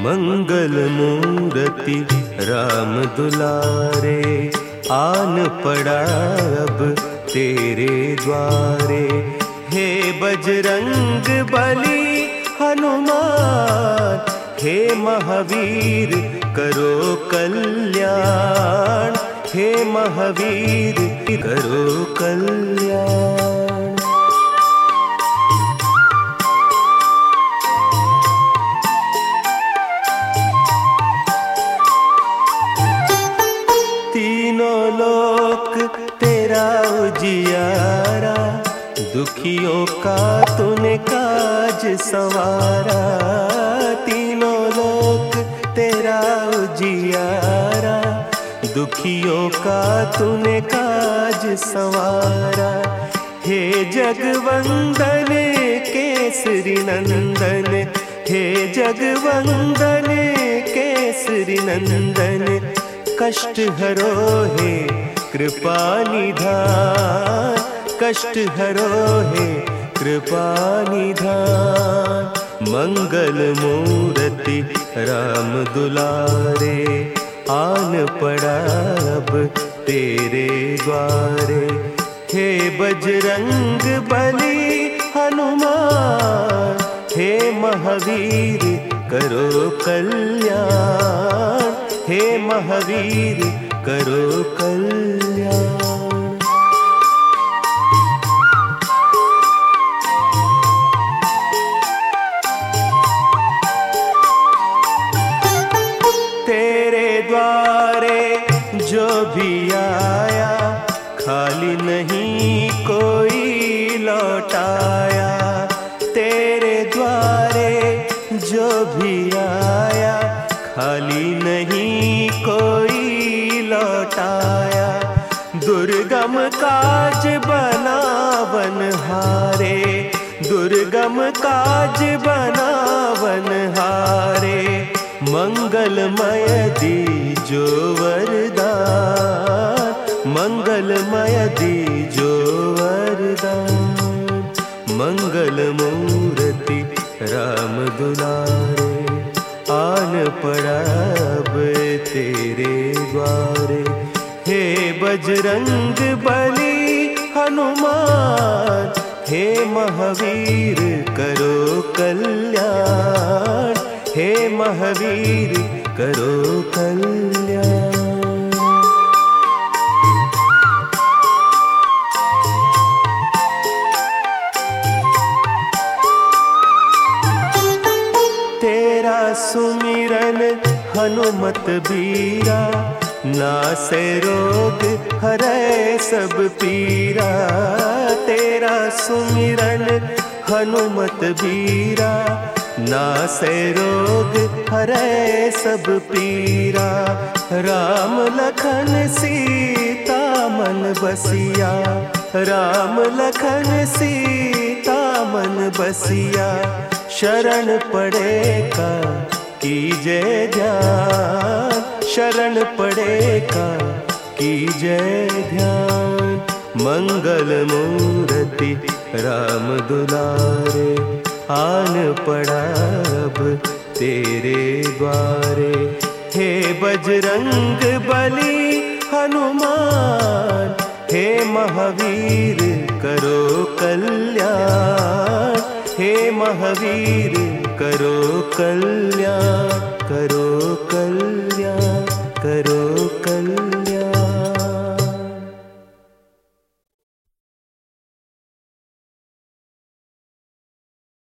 मंगल मूर्ति राम दुलारे, आन पड़ा अब तेरे द्वारे। हे बजरंग बली, हनुमान, हे महावीर, करो कल्याण। हे महावीर, करो कल्याण। तेरा उजियारा दुखियों का तूने काज सवारा। तीनों लोक तेरा उजियारा, दुखियों का तूने काज सवारा। हे जगवंदन, केसरी नंदन, हे जगवंदन, केसरी नंदन, कष्ट हरो हे कृपा निधान कष्ट हरो हे कृपा निधान मंगल मूर्ति राम दुलारे, आन पड़ा अब तेरे द्वारे। हे बजरंग बली हनुमान, हे महावीर करो कल्याण, हे महावीर करो कल्याण। तेरे द्वारे जो भी आया, खाली नहीं कोई लौटाया। तेरे द्वारे जो भी आया, खाली नहीं कोई लौटाया दुर्गम काज बनावन हारे। दुर्गम काज बनावन हारे। मंगलमय दी जो वरदान मंगलमय दीजो वरदान मंगल मूर्ति राम दुलारे। आन पड़ा तेरे द्वारे। हे बजरंग बली, हनुमान, हे महावीर करो कल्याण, हे महावीर करो कल्याण। तेरा सुमिरन हनुमत बीरा नासे रोग, हरे सब पीरा। तेरा सुमिरन, हनुमत बीरा। ना से रोग, हरे सब पीरा। राम लखन, सीता मन बसिया। राम लखन, सीता मन बसिया। शरण पड़ेगा कीजय ध्यान? शरण पड़ेगा कीजय ध्यान, मंगल मूर्ति, राम दुलारे, आन पड़ा तेरे द्वारे। हे बजरंग बली, हनुमान, हे महावीर करो कल्याण, हे महावीर करो कल्याण। കല്യാണം